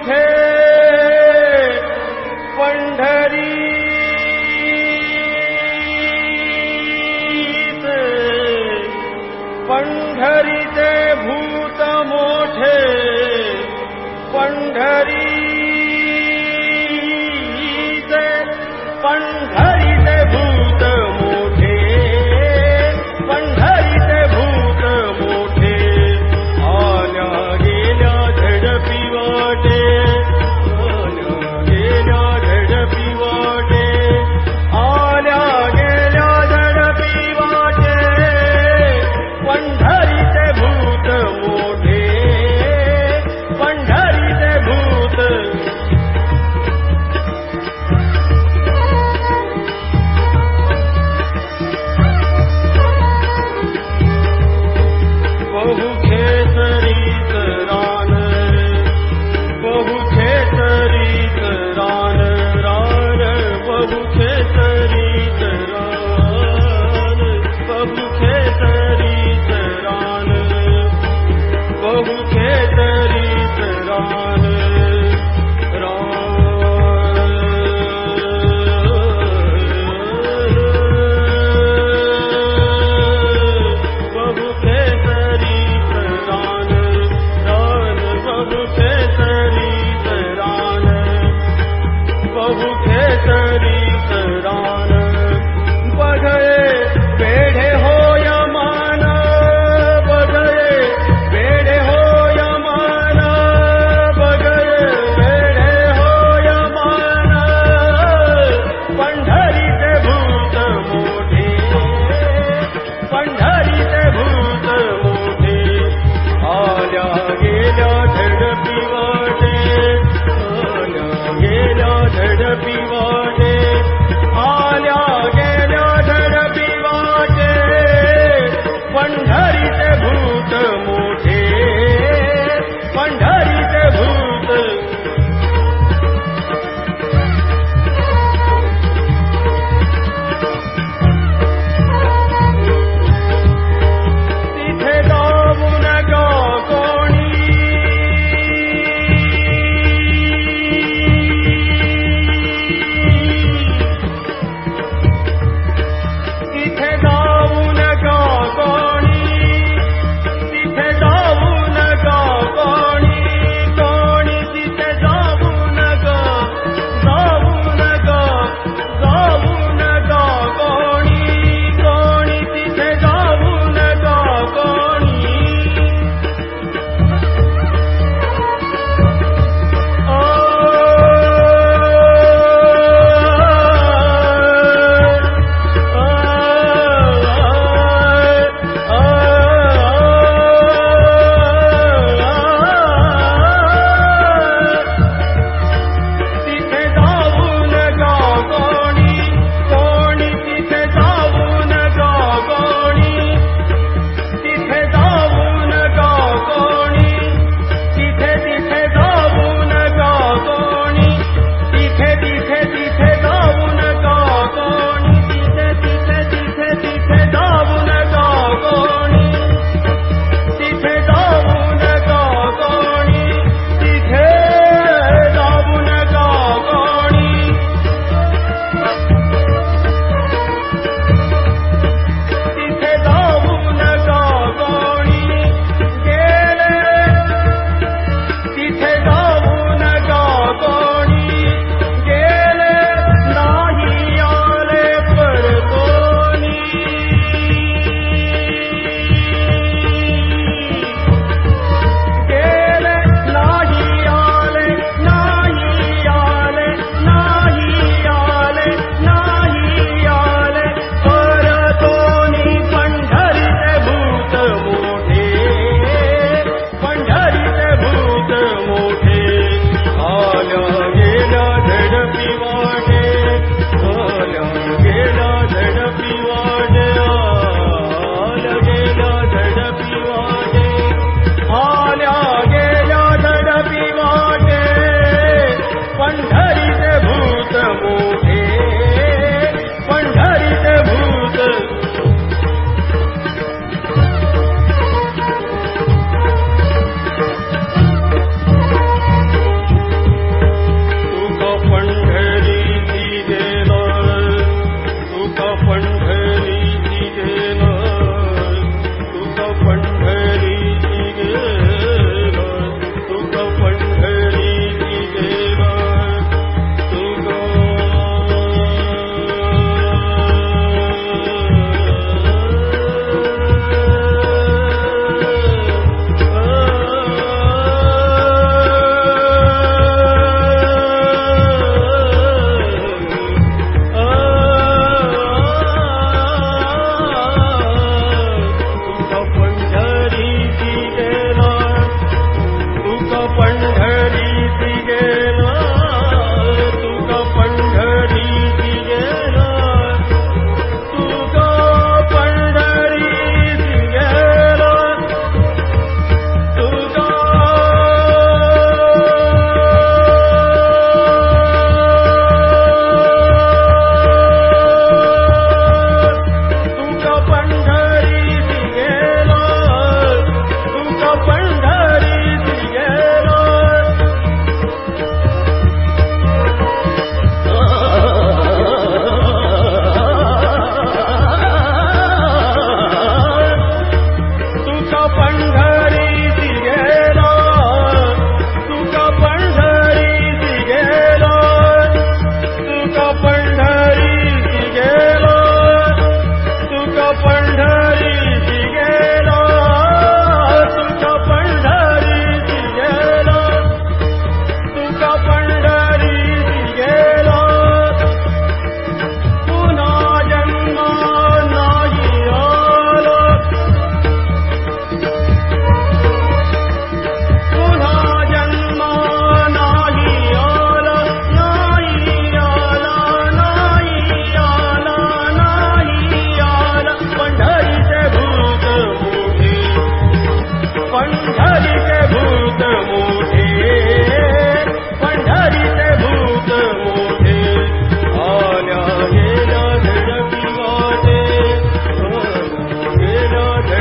उठे पण्ढरी पण्ढरी ते भूतमोठे पण्ढरि तरी करान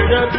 जग